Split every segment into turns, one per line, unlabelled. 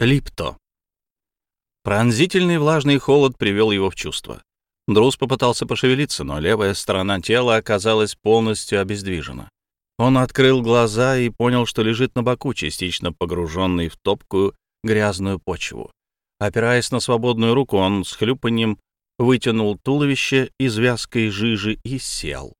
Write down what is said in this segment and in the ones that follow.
Липто. Пронзительный влажный холод привел его в чувство. Друз попытался пошевелиться, но левая сторона тела оказалась полностью обездвижена. Он открыл глаза и понял, что лежит на боку, частично погруженный в топкую грязную почву. Опираясь на свободную руку, он с хлюпанием вытянул туловище из вязкой жижи и сел.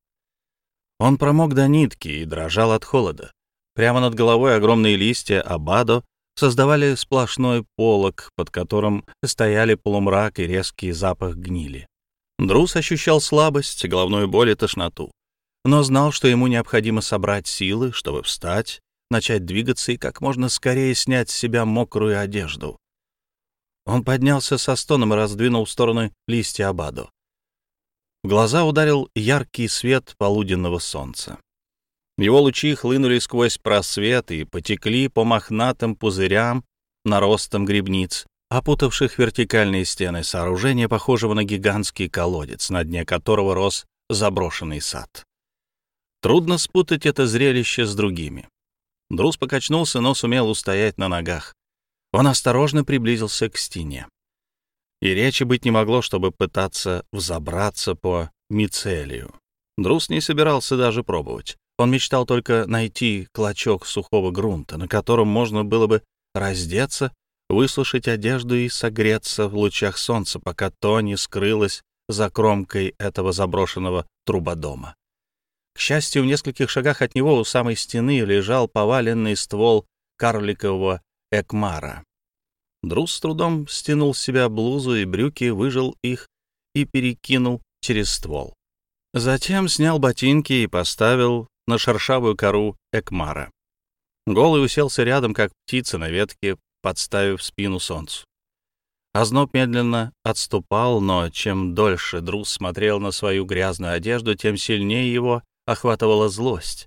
Он промок до нитки и дрожал от холода. Прямо над головой огромные листья абадо создавали сплошной полог, под которым стояли полумрак и резкий запах гнили. Друс ощущал слабость, головную боль и тошноту, но знал, что ему необходимо собрать силы, чтобы встать, начать двигаться и как можно скорее снять с себя мокрую одежду. Он поднялся со стоном и раздвинул в стороны листья абаду. В глаза ударил яркий свет полуденного солнца. Его лучи хлынули сквозь просвет и потекли по мохнатым пузырям, наростам грибниц, опутавших вертикальные стены сооружения, похожего на гигантский колодец, на дне которого рос заброшенный сад. Трудно спутать это зрелище с другими. Друз покачнулся, но сумел устоять на ногах. Он осторожно приблизился к стене. И речи быть не могло, чтобы пытаться взобраться по мицелию. Друз не собирался даже пробовать. Он мечтал только найти клочок сухого грунта, на котором можно было бы раздеться, высушить одежду и согреться в лучах солнца, пока то не скрылось за кромкой этого заброшенного трубодома. К счастью, в нескольких шагах от него у самой стены лежал поваленный ствол карликового экмара. Друз с трудом стянул с себя блузу и брюки, выжил их и перекинул через ствол. Затем снял ботинки и поставил на шершавую кору Экмара. Голый уселся рядом, как птица на ветке, подставив спину солнцу. Озноб медленно отступал, но чем дольше Друз смотрел на свою грязную одежду, тем сильнее его охватывала злость.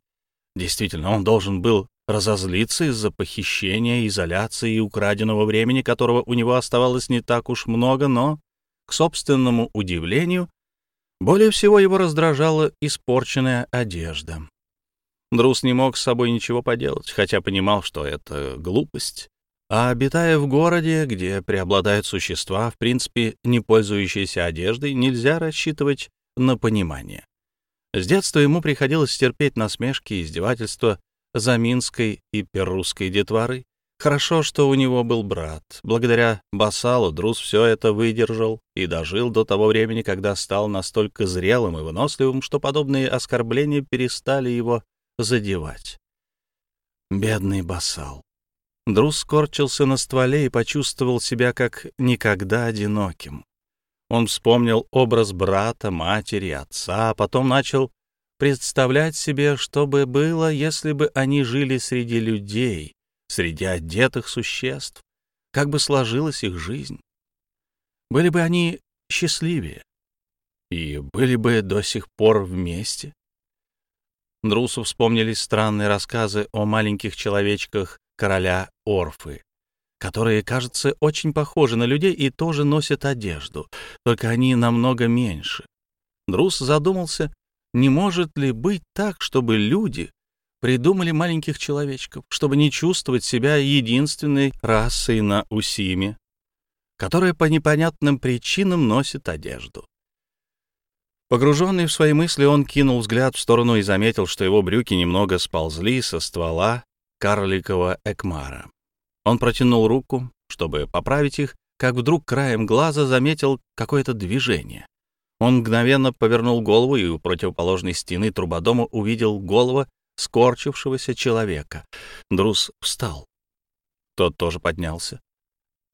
Действительно, он должен был разозлиться из-за похищения, изоляции и украденного времени, которого у него оставалось не так уж много, но, к собственному удивлению, более всего его раздражала испорченная одежда. Друс не мог с собой ничего поделать, хотя понимал, что это глупость. А обитая в городе, где преобладают существа, в принципе, не пользующиеся одеждой, нельзя рассчитывать на понимание. С детства ему приходилось терпеть насмешки и издевательства заминской и перрусской детворы. Хорошо, что у него был брат. Благодаря Басалу Друз все это выдержал и дожил до того времени, когда стал настолько зрелым и выносливым, что подобные оскорбления перестали его задевать. Бедный басал. Друз скорчился на стволе и почувствовал себя как никогда одиноким. Он вспомнил образ брата, матери, отца, а потом начал представлять себе, что бы было, если бы они жили среди людей, среди одетых существ, как бы сложилась их жизнь. Были бы они счастливее и были бы до сих пор вместе. Друсу вспомнились странные рассказы о маленьких человечках короля Орфы, которые, кажется, очень похожи на людей и тоже носят одежду, только они намного меньше. Друс задумался, не может ли быть так, чтобы люди придумали маленьких человечков, чтобы не чувствовать себя единственной расой на Усиме, которая по непонятным причинам носит одежду. Погруженный в свои мысли, он кинул взгляд в сторону и заметил, что его брюки немного сползли со ствола карликового экмара. Он протянул руку, чтобы поправить их, как вдруг краем глаза заметил какое-то движение. Он мгновенно повернул голову и у противоположной стены трубодома увидел голову скорчившегося человека. Друс встал. Тот тоже поднялся.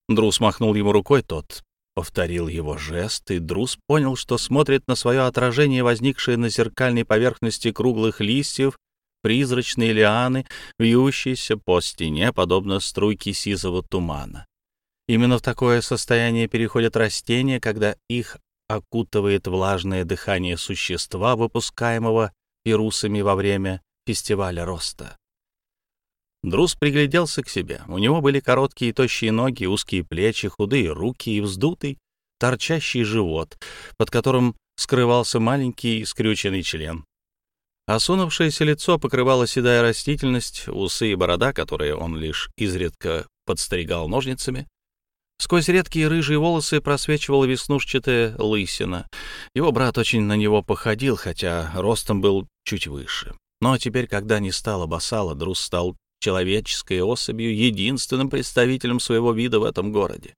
Друс махнул ему рукой, тот Повторил его жест, и Друз понял, что смотрит на свое отражение, возникшее на зеркальной поверхности круглых листьев, призрачные лианы, вьющиеся по стене, подобно струйке сизого тумана. Именно в такое состояние переходят растения, когда их окутывает влажное дыхание существа, выпускаемого пирусами во время фестиваля роста. Друз пригляделся к себе. У него были короткие тощие ноги, узкие плечи, худые руки и вздутый, торчащий живот, под которым скрывался маленький скрюченный член. Осунувшееся лицо покрывало седая растительность, усы и борода, которые он лишь изредка подстригал ножницами. Сквозь редкие рыжие волосы просвечивала веснушчатая лысина. Его брат очень на него походил, хотя ростом был чуть выше. Но теперь, когда не стало Басала, Друз стал человеческой особью, единственным представителем своего вида в этом городе.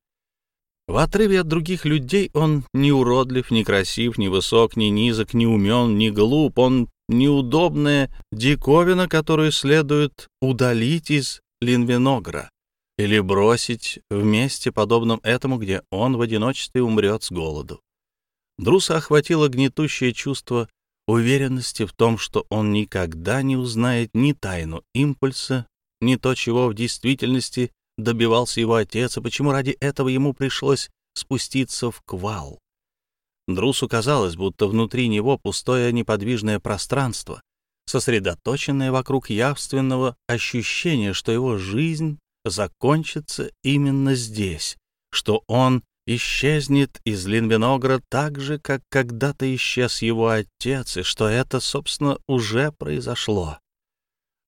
В отрыве от других людей он не уродлив, не красив, не высок, не низок, не умен, не глуп. Он неудобная диковина, которую следует удалить из Линвеногра или бросить в месте, подобном этому, где он в одиночестве умрет с голоду. Друса охватило гнетущее чувство уверенности в том, что он никогда не узнает ни тайну импульса, ни то, чего в действительности добивался его отец, и почему ради этого ему пришлось спуститься в квал. Друсу казалось, будто внутри него пустое неподвижное пространство, сосредоточенное вокруг явственного ощущения, что его жизнь закончится именно здесь, что он исчезнет из Линвеногра так же, как когда-то исчез его отец, и что это, собственно, уже произошло.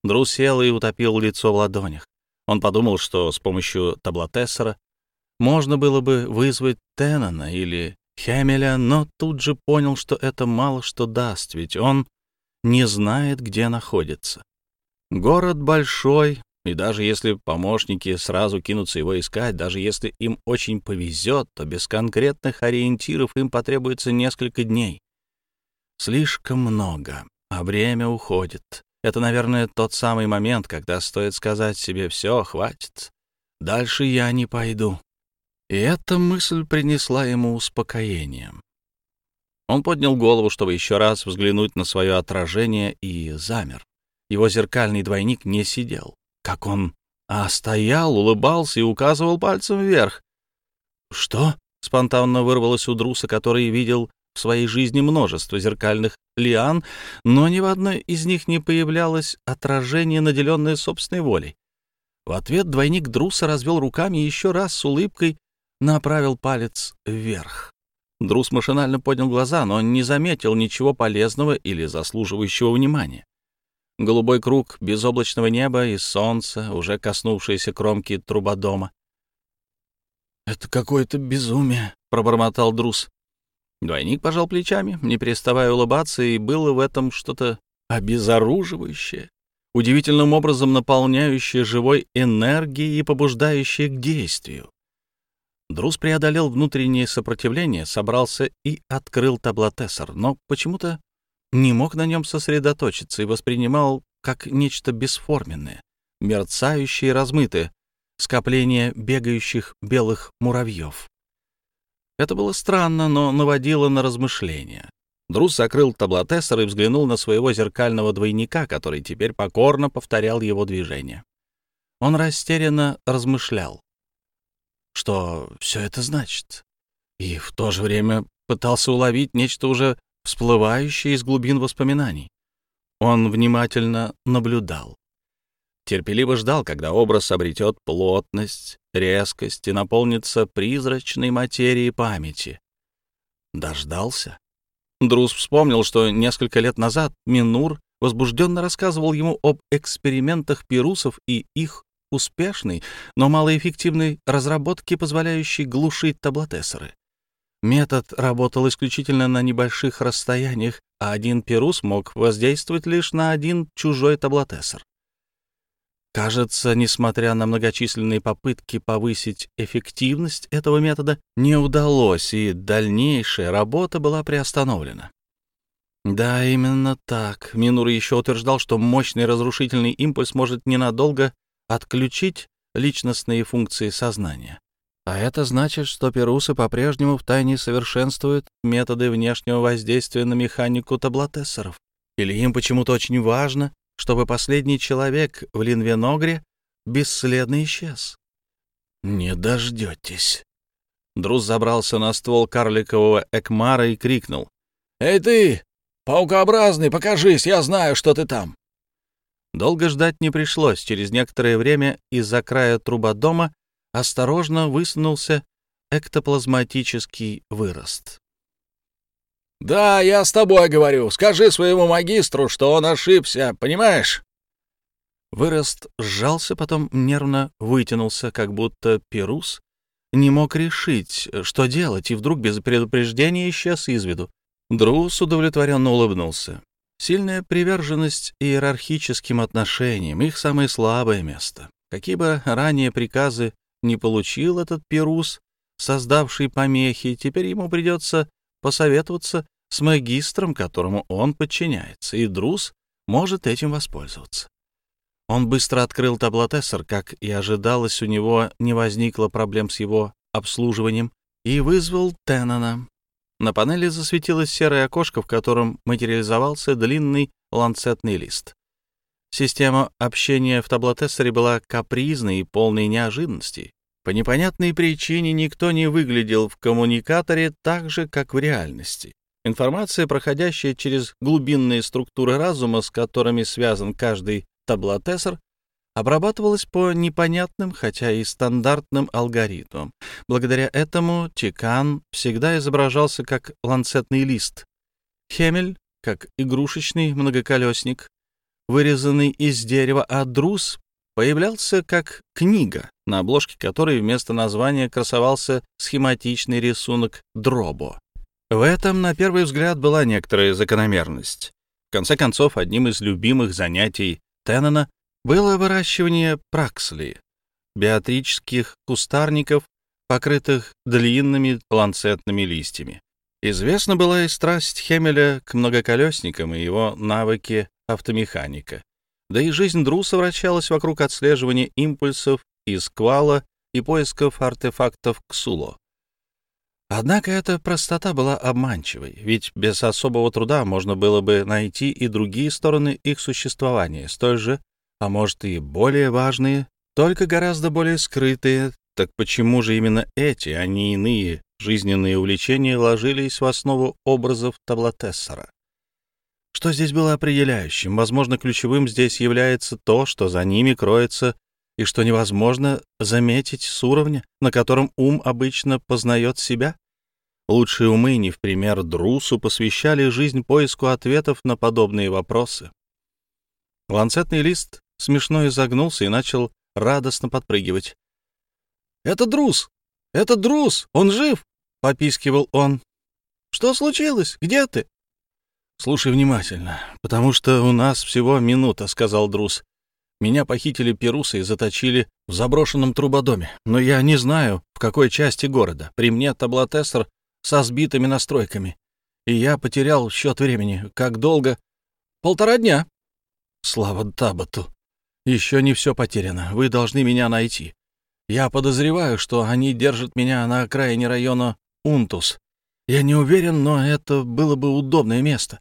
Дру сел и утопил лицо в ладонях. Он подумал, что с помощью таблотессора можно было бы вызвать Теннона или Хемеля, но тут же понял, что это мало что даст, ведь он не знает, где находится. Город большой, и даже если помощники сразу кинутся его искать, даже если им очень повезет, то без конкретных ориентиров им потребуется несколько дней. Слишком много, а время уходит. Это, наверное, тот самый момент, когда стоит сказать себе «все, хватит, дальше я не пойду». И эта мысль принесла ему успокоение. Он поднял голову, чтобы еще раз взглянуть на свое отражение, и замер. Его зеркальный двойник не сидел как он, а стоял, улыбался и указывал пальцем вверх. «Что?» — спонтанно вырвалось у Друса, который видел в своей жизни множество зеркальных лиан, но ни в одной из них не появлялось отражение, наделенное собственной волей. В ответ двойник Друса развел руками и еще раз с улыбкой направил палец вверх. Друс машинально поднял глаза, но не заметил ничего полезного или заслуживающего внимания. Голубой круг безоблачного неба и солнца, уже коснувшиеся кромки трубодома. «Это какое-то безумие», — пробормотал Друз. Двойник пожал плечами, не переставая улыбаться, и было в этом что-то обезоруживающее, удивительным образом наполняющее живой энергией и побуждающее к действию. Друз преодолел внутреннее сопротивление, собрался и открыл таблотессор, но почему-то не мог на нем сосредоточиться и воспринимал как нечто бесформенное, мерцающее и размытое, скопление бегающих белых муравьев. Это было странно, но наводило на размышления. Друз закрыл таблотессор и взглянул на своего зеркального двойника, который теперь покорно повторял его движения. Он растерянно размышлял, что все это значит, и в то же время пытался уловить нечто уже всплывающее из глубин воспоминаний. Он внимательно наблюдал. Терпеливо ждал, когда образ обретет плотность, резкость и наполнится призрачной материей памяти. Дождался. Друз вспомнил, что несколько лет назад Минур возбужденно рассказывал ему об экспериментах пирусов и их успешной, но малоэффективной разработке, позволяющей глушить таблотессоры. Метод работал исключительно на небольших расстояниях, а один пирус мог воздействовать лишь на один чужой таблотессор. Кажется, несмотря на многочисленные попытки повысить эффективность этого метода, не удалось, и дальнейшая работа была приостановлена. Да, именно так. Минур еще утверждал, что мощный разрушительный импульс может ненадолго отключить личностные функции сознания. А это значит, что перусы по-прежнему втайне совершенствуют методы внешнего воздействия на механику таблотессоров. Или им почему-то очень важно, чтобы последний человек в Линвеногре бесследно исчез. «Не дождетесь». Друз забрался на ствол карликового экмара и крикнул. «Эй ты, паукообразный, покажись, я знаю, что ты там!» Долго ждать не пришлось. Через некоторое время из-за края трубодома осторожно высунулся эктоплазматический вырост. «Да, я с тобой говорю. Скажи своему магистру, что он ошибся, понимаешь?» Вырост сжался, потом нервно вытянулся, как будто Перус не мог решить, что делать, и вдруг без предупреждения исчез из виду. Друс удовлетворенно улыбнулся. Сильная приверженность иерархическим отношениям — их самое слабое место. Какие бы ранее приказы не получил этот Перус, создавший помехи, теперь ему придется посоветоваться с магистром, которому он подчиняется, и Друс может этим воспользоваться. Он быстро открыл таблотессор, как и ожидалось, у него не возникло проблем с его обслуживанием, и вызвал Теннона. На панели засветилось серое окошко, в котором материализовался длинный ланцетный лист. Система общения в таблотессоре была капризной и полной неожиданностей. По непонятной причине никто не выглядел в коммуникаторе так же, как в реальности. Информация, проходящая через глубинные структуры разума, с которыми связан каждый таблотессор, обрабатывалась по непонятным, хотя и стандартным алгоритмам. Благодаря этому Тикан всегда изображался как ланцетный лист, Хемель — как игрушечный многоколесник, вырезанный из дерева, а Друз появлялся как книга, на обложке которой вместо названия красовался схематичный рисунок дробо. В этом, на первый взгляд, была некоторая закономерность. В конце концов, одним из любимых занятий Теннона было выращивание праксли, биотрических кустарников, покрытых длинными ланцетными листьями. Известна была и страсть Хемеля к многоколесникам и его навыки автомеханика. Да и жизнь Друса вращалась вокруг отслеживания импульсов из квала и поисков артефактов Ксуло. Однако эта простота была обманчивой, ведь без особого труда можно было бы найти и другие стороны их существования, столь же, а может и более важные, только гораздо более скрытые. Так почему же именно эти, а не иные жизненные увлечения ложились в основу образов Таблотессора? Что здесь было определяющим? Возможно, ключевым здесь является то, что за ними кроется и что невозможно заметить с уровня, на котором ум обычно познает себя? Лучшие умы, не в пример Друсу, посвящали жизнь поиску ответов на подобные вопросы. Ланцетный лист смешно изогнулся и начал радостно подпрыгивать. «Это Друс! Это Друс! Он жив!» — попискивал он. «Что случилось? Где ты?» «Слушай внимательно, потому что у нас всего минута», — сказал Друс. «Меня похитили перусы и заточили в заброшенном трубодоме, но я не знаю, в какой части города. При мне таблотессор со сбитыми настройками, и я потерял счет времени. Как долго? Полтора дня. Слава Табату. Еще не все потеряно. Вы должны меня найти. Я подозреваю, что они держат меня на окраине района Унтус. Я не уверен, но это было бы удобное место.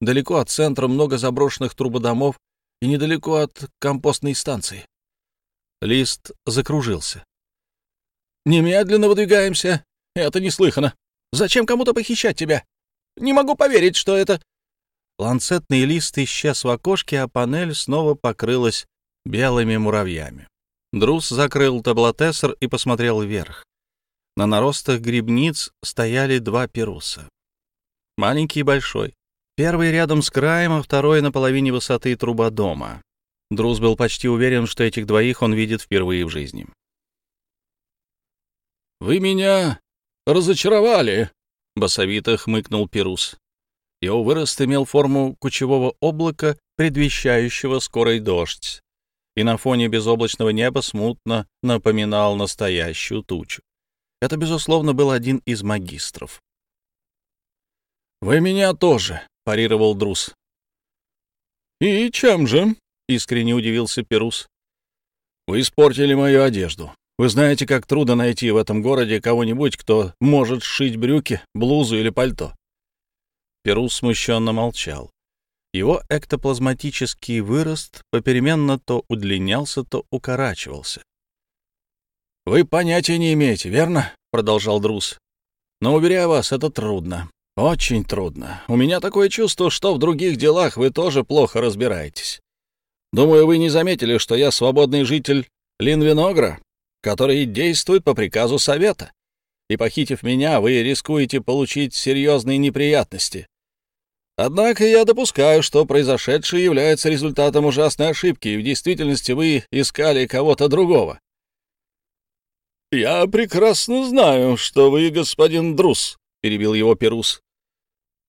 Далеко от центра много заброшенных трубодомов и недалеко от компостной станции. Лист закружился. «Немедленно выдвигаемся. Это неслыханно. Зачем кому-то похищать тебя? Не могу поверить, что это...» Ланцетный лист исчез в окошке, а панель снова покрылась белыми муравьями. Друс закрыл таблотессор и посмотрел вверх. На наростах грибниц стояли два перуса. Маленький и большой. Первый рядом с краем, а второй на половине высоты труба дома. Друз был почти уверен, что этих двоих он видит впервые в жизни. «Вы меня разочаровали!» — басовито хмыкнул Перус. Его вырост имел форму кучевого облака, предвещающего скорый дождь, и на фоне безоблачного неба смутно напоминал настоящую тучу. Это, безусловно, был один из магистров. «Вы меня тоже», — парировал Друс. «И чем же?» — искренне удивился Перус. «Вы испортили мою одежду. Вы знаете, как трудно найти в этом городе кого-нибудь, кто может сшить брюки, блузу или пальто». Перус смущенно молчал. Его эктоплазматический вырост попеременно то удлинялся, то укорачивался. «Вы понятия не имеете, верно?» — продолжал Друс. «Но, уверяю вас, это трудно. Очень трудно. У меня такое чувство, что в других делах вы тоже плохо разбираетесь. Думаю, вы не заметили, что я свободный житель Линвиногра, который действует по приказу совета. И, похитив меня, вы рискуете получить серьезные неприятности. Однако я допускаю, что произошедшее является результатом ужасной ошибки, и в действительности вы искали кого-то другого. «Я прекрасно знаю, что вы господин Друс», — перебил его Перус.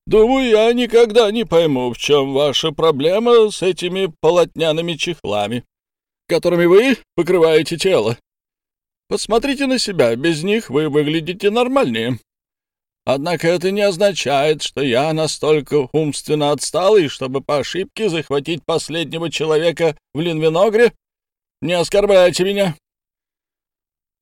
«Думаю, я никогда не пойму, в чем ваша проблема с этими полотняными чехлами, которыми вы покрываете тело. Посмотрите на себя, без них вы выглядите нормальнее. Однако это не означает, что я настолько умственно отсталый, чтобы по ошибке захватить последнего человека в Линвиногре. Не оскорбляйте меня.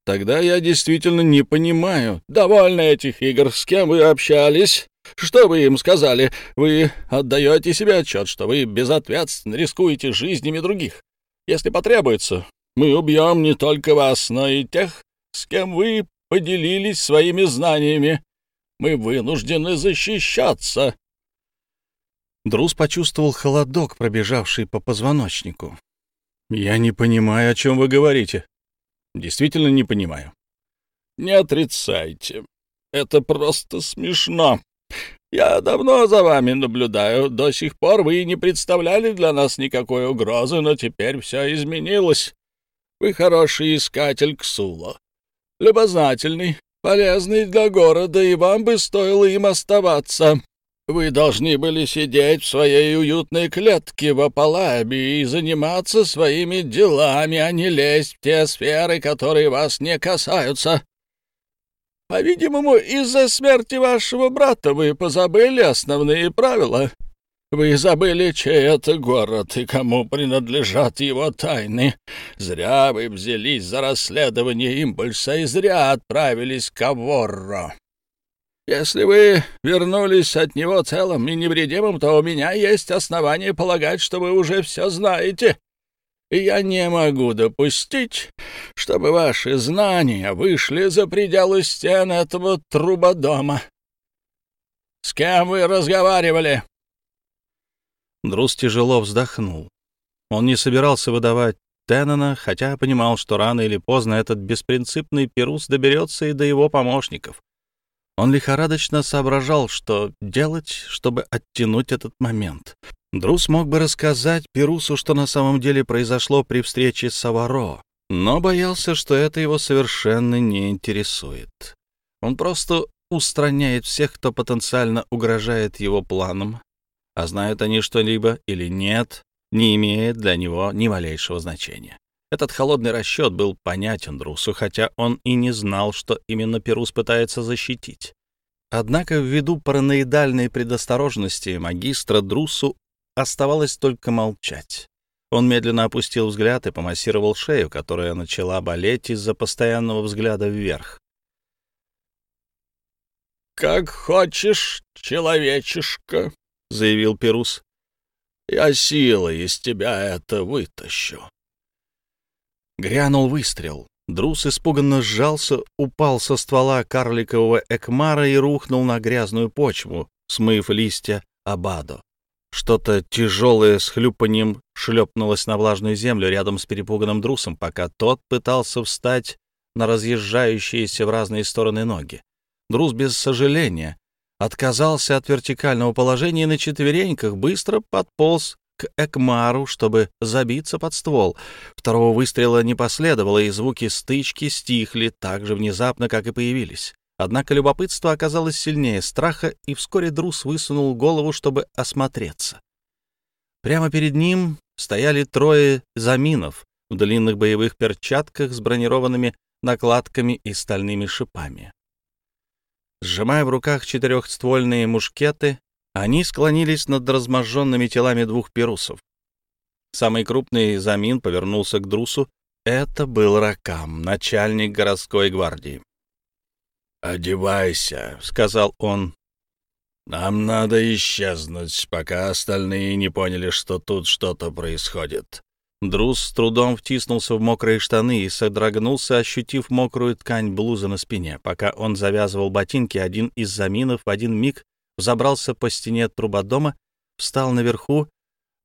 Тогда я действительно не понимаю. Довольно этих игр. С кем вы общались? Что вы им сказали? Вы отдаете себе отчет, что вы безответственно рискуете жизнями других. Если потребуется, мы убьем не только вас, но и тех, с кем вы поделились своими знаниями. Мы вынуждены защищаться. Друз почувствовал холодок, пробежавший по позвоночнику. «Я не понимаю, о чем вы говорите. Действительно не понимаю». «Не отрицайте. Это просто смешно. Я давно за вами наблюдаю. До сих пор вы не представляли для нас никакой угрозы, но теперь все изменилось. Вы хороший искатель Ксула. Любознательный, полезный для города, и вам бы стоило им оставаться. Вы должны были сидеть в своей уютной клетке в Апалабе и заниматься своими делами, а не лезть в те сферы, которые вас не касаются. По-видимому, из-за смерти вашего брата вы позабыли основные правила. Вы забыли, чей это город и кому принадлежат его тайны. Зря вы взялись за расследование импульса и зря отправились к Аворро. Если вы вернулись от него целым и невредимым, то у меня есть основания полагать, что вы уже все знаете. И я не могу допустить, чтобы ваши знания вышли за пределы стен этого трубодома. С кем вы разговаривали?
Друз тяжело вздохнул. Он не собирался выдавать Теннона, хотя понимал, что рано или поздно этот беспринципный Перус доберется и до его помощников. Он лихорадочно соображал, что делать, чтобы оттянуть этот момент. Друз мог бы рассказать Перусу, что на самом деле произошло при встрече с Саваро, но боялся, что это его совершенно не интересует. Он просто устраняет всех, кто потенциально угрожает его планам, а знают они что-либо или нет, не имеет для него ни малейшего значения. Этот холодный расчет был понятен Друсу, хотя он и не знал, что именно Перус пытается защитить. Однако ввиду параноидальной предосторожности магистра Друсу оставалось только молчать. Он медленно опустил взгляд и помассировал шею, которая начала болеть из-за постоянного взгляда вверх.
«Как хочешь, человечишка», — заявил Перус. «Я силой из тебя это вытащу».
Грянул выстрел. Друс испуганно сжался, упал со ствола карликового экмара и рухнул на грязную почву, смыв листья абадо. Что-то тяжелое с хлюпанием шлепнулось на влажную землю рядом с перепуганным Друсом, пока тот пытался встать на разъезжающиеся в разные стороны ноги. Друс без сожаления отказался от вертикального положения и на четвереньках быстро подполз к Экмару, чтобы забиться под ствол. Второго выстрела не последовало, и звуки стычки стихли так же внезапно, как и появились. Однако любопытство оказалось сильнее страха, и вскоре Друс высунул голову, чтобы осмотреться. Прямо перед ним стояли трое заминов в длинных боевых перчатках с бронированными накладками и стальными шипами. Сжимая в руках четырехствольные мушкеты, они склонились над разможженными телами двух перусов. Самый крупный замин повернулся к Друсу. Это был Ракам, начальник городской гвардии.
«Одевайся», — сказал он. «Нам надо исчезнуть, пока остальные не поняли, что тут что-то происходит.
Друз с трудом втиснулся в мокрые штаны и содрогнулся, ощутив мокрую ткань блузы на спине. Пока он завязывал ботинки, один из заминов в один миг взобрался по стене трубодома, встал наверху,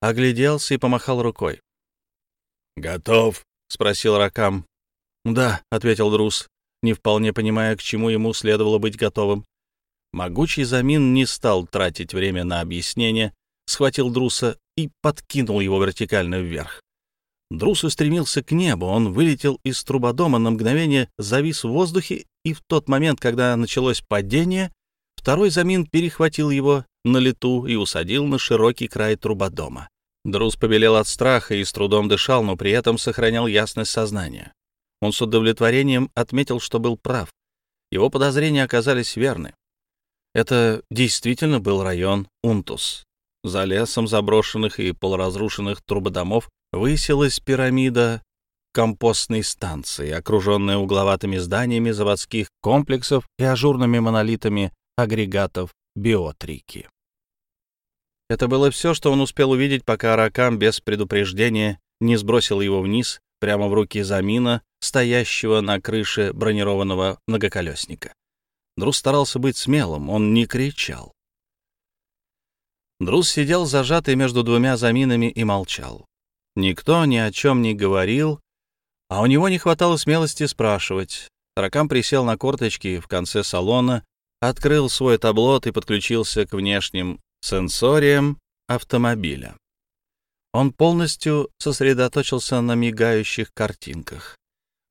огляделся и помахал рукой.
«Готов?» — спросил Ракам.
«Да», — ответил Друз, не вполне понимая, к чему ему следовало быть готовым.
Могучий замин не стал тратить время на объяснение, схватил Друса и подкинул его вертикально вверх. Друс устремился к небу, он вылетел из трубодома, на мгновение завис в воздухе, и в тот момент, когда началось падение, второй замин перехватил его на лету и усадил на широкий край трубодома. Друс побелел от страха и с трудом дышал, но при этом сохранял ясность сознания. Он с удовлетворением отметил, что был прав. Его подозрения оказались верны. Это действительно был район Унтус. За лесом заброшенных и полуразрушенных трубодомов высилась пирамида компостной станции, окруженная угловатыми зданиями заводских комплексов и ажурными монолитами агрегатов биотрики. Это было все, что он успел увидеть, пока Ракам без предупреждения не сбросил его вниз, прямо в руки Замина, стоящего на крыше бронированного многоколесника. Друз старался быть смелым, он не кричал. Друз сидел зажатый между двумя заминами и молчал. Никто ни о чем не говорил, а у него не хватало смелости спрашивать. Ракам присел на корточки в конце салона, открыл свой таблот и подключился к внешним сенсориям автомобиля. Он полностью сосредоточился на мигающих картинках.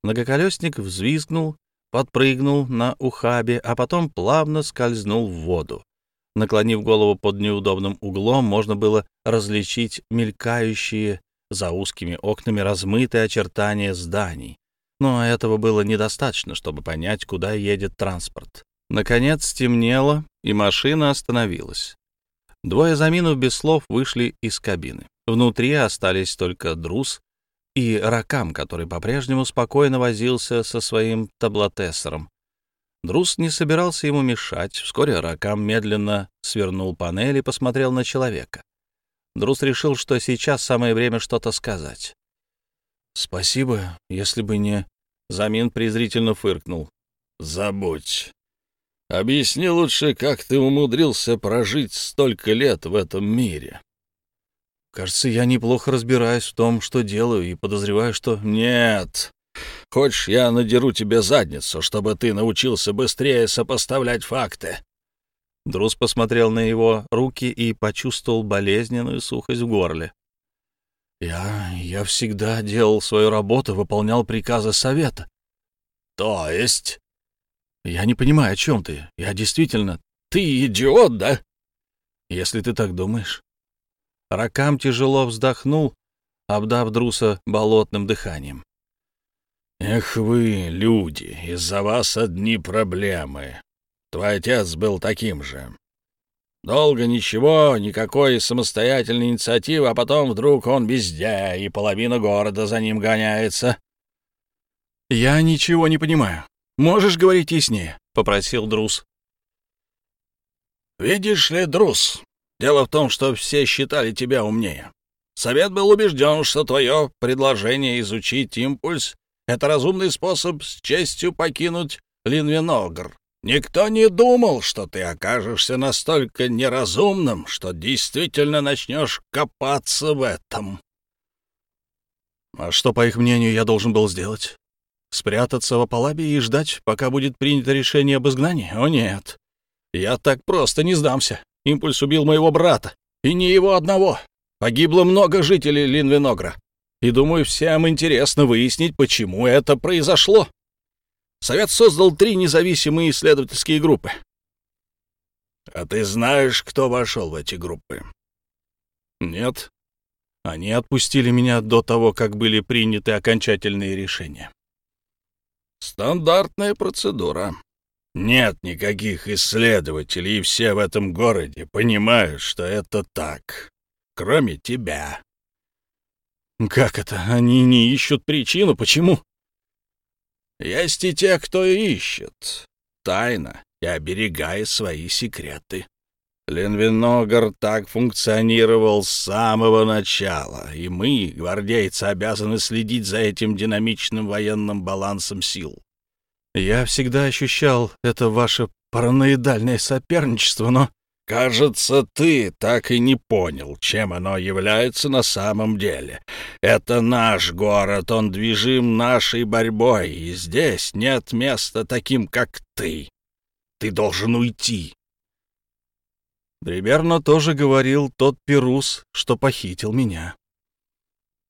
Многоколесник взвизгнул, подпрыгнул на ухабе, а потом плавно скользнул в воду. Наклонив голову под неудобным углом, можно было различить мелькающие за узкими окнами размытые очертания зданий. Но этого было недостаточно, чтобы понять, куда едет транспорт. Наконец стемнело, и машина остановилась. Двое заминов без слов вышли из кабины. Внутри остались только Друз и Ракам, который по-прежнему спокойно возился со своим таблотессором. Друз не собирался ему мешать. Вскоре Ракам медленно свернул панель и посмотрел на человека. Друз решил, что сейчас самое время что-то сказать. «Спасибо, если бы не...» Замин презрительно фыркнул. «Забудь. Объясни лучше, как ты умудрился прожить столько лет в этом мире». «Кажется, я неплохо разбираюсь в том, что делаю, и подозреваю, что...» «Нет. Хочешь, я надеру тебе задницу, чтобы ты научился быстрее сопоставлять факты?» Друз посмотрел на его руки и почувствовал болезненную сухость в горле. «Я... я всегда делал свою работу, выполнял приказы совета». «То есть?» «Я не понимаю, о чем ты. Я действительно... Ты идиот, да?» «Если ты так думаешь». Ракам тяжело вздохнул, обдав Друса болотным дыханием. «Эх вы, люди, из-за вас одни проблемы. Твой отец был таким же. Долго ничего, никакой самостоятельной инициативы, а потом вдруг он везде, и половина города за ним гоняется. «Я ничего не понимаю. Можешь говорить яснее?» — попросил Друз. «Видишь ли, Друз, дело в том, что все считали тебя умнее. Совет был убежден, что твое предложение изучить импульс — это разумный способ с честью покинуть Линвеногр. Никто не думал, что ты окажешься настолько неразумным, что действительно начнешь копаться в этом. А что, по их мнению, я должен был сделать? Спрятаться в Апалабе и ждать, пока будет принято решение об изгнании? О, нет. Я так просто не сдамся. Импульс убил моего брата. И не его одного. Погибло много жителей Линвеногра. И думаю, всем интересно выяснить, почему это произошло. Совет создал три независимые исследовательские группы. А ты знаешь, кто вошел в эти группы? Нет. Они отпустили меня до того, как были приняты окончательные решения. Стандартная процедура. Нет никаких исследователей, и все в этом городе понимают, что это так. Кроме тебя. Как это? Они не ищут причину, почему? Есть и те, кто ищет. Тайно и оберегая свои секреты. Ленвиногар так функционировал с самого начала, и мы, гвардейцы, обязаны следить за этим динамичным военным балансом сил. Я всегда ощущал это ваше параноидальное соперничество, но Кажется, ты так и не понял, чем оно является на самом деле. Это наш город, он движим нашей борьбой, и здесь нет места таким, как ты. Ты должен уйти,
Примерно тоже говорил тот Перус, что похитил меня.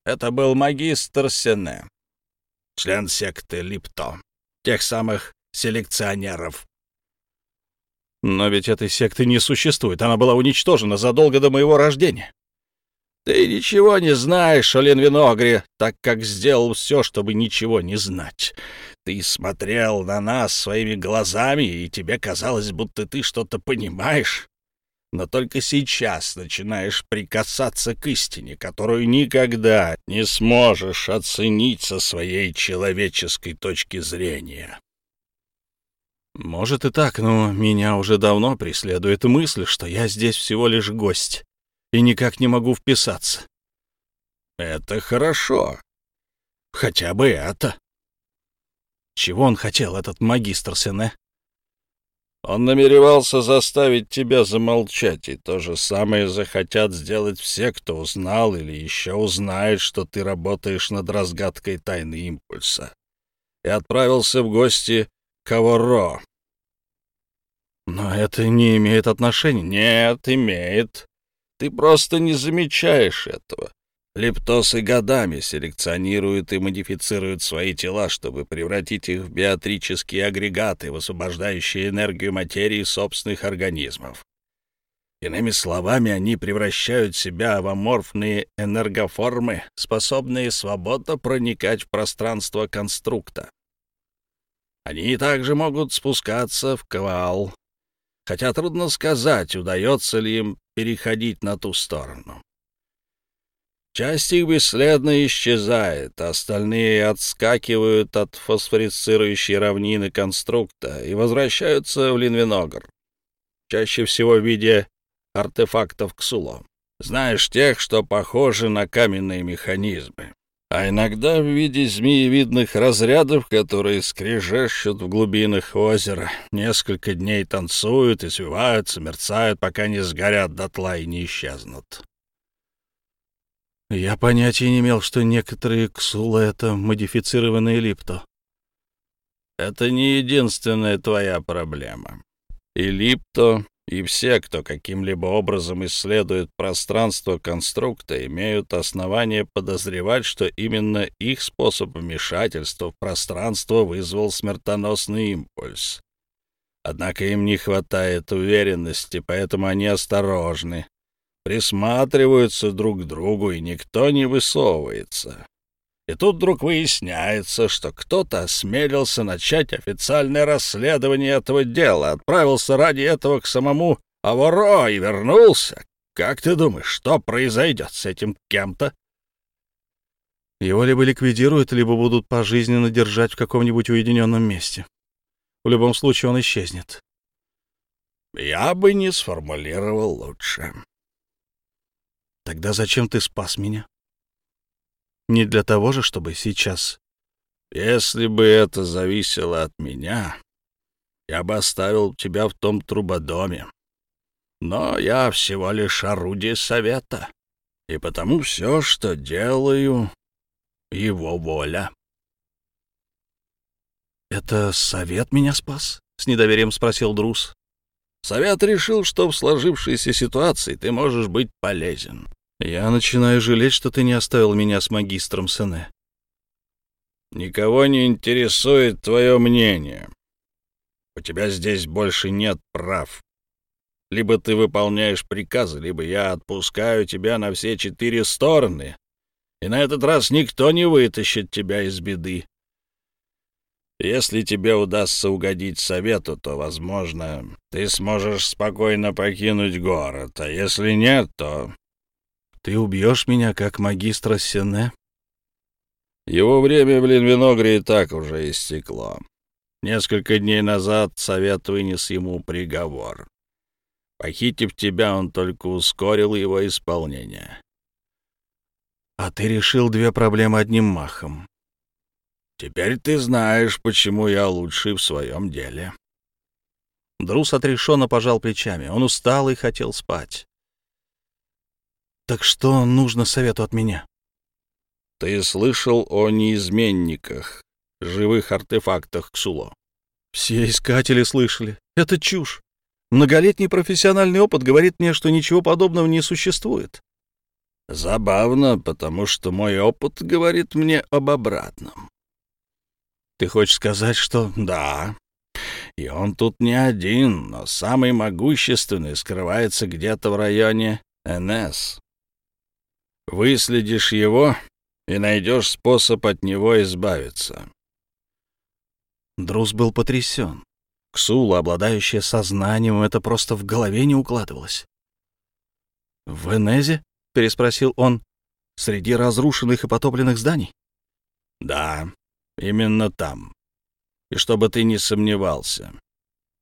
Это был магистр Сене, член секты Липто, тех самых селекционеров.
Но ведь этой секты не существует, она была уничтожена задолго до моего рождения.
Ты ничего не знаешь о Ленвиногре, так как сделал все, чтобы ничего не знать. Ты смотрел на нас своими глазами, и тебе казалось, будто ты что-то понимаешь но только сейчас начинаешь прикасаться к истине, которую никогда не сможешь оценить со своей человеческой точки зрения.
Может и так, но меня уже давно преследует мысль, что я здесь всего лишь гость и никак не могу вписаться.
Это хорошо. Хотя бы это.
Чего он хотел, этот магистр Сене?
Он намеревался заставить тебя замолчать, и то же самое захотят сделать все, кто узнал или еще узнает, что ты работаешь над разгадкой тайны импульса. И отправился в гости к Аворо.
Но это не имеет отношения.
Нет, имеет. Ты просто не замечаешь этого. Лептосы годами селекционируют и модифицируют свои тела, чтобы превратить их в биотрические агрегаты, высвобождающие энергию материи собственных организмов. Иными словами, они превращают себя в аморфные энергоформы, способные свободно проникать в пространство конструкта. Они также могут спускаться в квал, хотя трудно сказать, удается ли им переходить на ту сторону. Часть их бесследно исчезает, остальные отскакивают от фосфорицирующей равнины конструкта и возвращаются в Линвиногр, чаще всего в виде артефактов Ксуло. Знаешь, тех, что похожи на каменные механизмы, а иногда в виде змеевидных разрядов, которые скрежещут в глубинах озера, несколько дней танцуют, извиваются, мерцают, пока не сгорят дотла и не исчезнут.
Я понятия не имел, что некоторые ксулы — это модифицированные липто.
Это не единственная твоя проблема. И липто, и все, кто каким-либо образом исследует пространство конструкта, имеют основания подозревать, что именно их способ вмешательства в пространство вызвал смертоносный импульс. Однако им не хватает уверенности, поэтому они осторожны, присматриваются друг к другу, и никто не высовывается. И тут вдруг выясняется, что кто-то осмелился начать официальное расследование этого дела, отправился ради этого к самому Аворо и вернулся. Как ты думаешь, что произойдет с этим кем-то?
Его либо ликвидируют, либо будут пожизненно держать в каком-нибудь уединенном месте. В любом случае он исчезнет.
Я бы не сформулировал лучше.
Тогда зачем ты спас меня? Не для того же, чтобы сейчас...
Если бы это зависело от меня, я бы оставил тебя в том трубодоме. Но я всего лишь орудие совета, и потому все, что делаю, его воля.
«Это совет меня спас?» — с недоверием спросил Друз.
«Совет решил, что в сложившейся ситуации ты можешь быть полезен.
Я начинаю жалеть, что ты не оставил меня с магистром Сене.
Никого не интересует твое мнение. У тебя здесь больше нет прав. Либо ты выполняешь приказы, либо я отпускаю тебя на все четыре стороны, и на этот раз никто не вытащит тебя из беды. Если тебе удастся угодить совету, то, возможно, ты сможешь спокойно покинуть город, а если нет, то
ты убьешь меня, как магистра Сене?
Его время в Линвиногре и так уже истекло. Несколько дней назад совет вынес ему приговор. Похитив тебя, он только ускорил его исполнение.
А ты решил две проблемы одним махом.
Теперь ты знаешь, почему я лучший в своем деле.
Друс отрешенно пожал плечами. Он устал и хотел спать. Так что нужно совету от меня?
Ты слышал о неизменниках, живых артефактах Ксуло?
Все искатели слышали. Это чушь. Многолетний профессиональный опыт говорит мне, что ничего подобного не существует.
Забавно, потому что мой опыт говорит мне об обратном.
Ты хочешь сказать, что...
Да. И он тут не один, но самый могущественный скрывается где-то в районе НС. Выследишь его и найдешь способ от него избавиться.
Друз был потрясен. Ксула, обладающая сознанием, это просто в голове не укладывалось. «В Энезе?» — переспросил он. «Среди разрушенных и потопленных зданий?»
«Да, именно там. И чтобы ты не сомневался,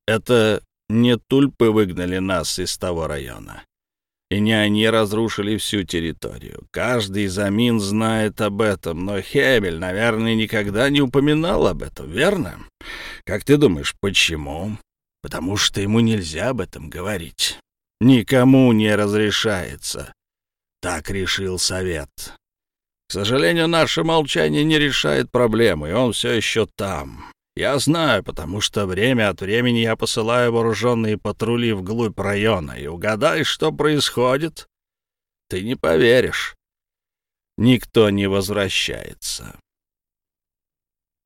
это не тульпы выгнали нас из того района. И не они разрушили всю территорию. Каждый замин знает об этом, но Хебель, наверное, никогда не упоминал об этом, верно? Как ты думаешь, почему? Потому что ему нельзя об этом говорить. Никому не разрешается. Так решил совет. К сожалению, наше молчание не решает проблему, и он все еще там. Я знаю, потому что время от времени я посылаю вооруженные патрули вглубь района, и угадай, что происходит. Ты не поверишь. Никто не возвращается.